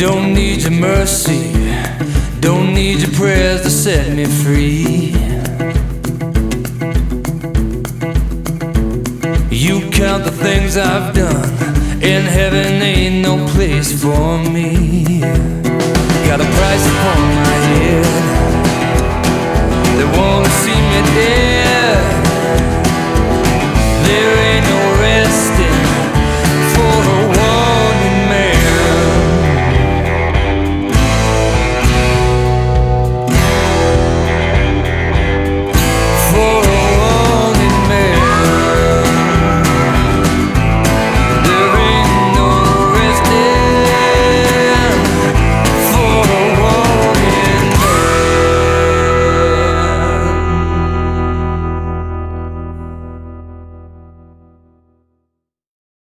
Don't need your mercy, don't need your prayers to set me free. You count the things I've done, in heaven ain't no place for me. Got a price upon my head.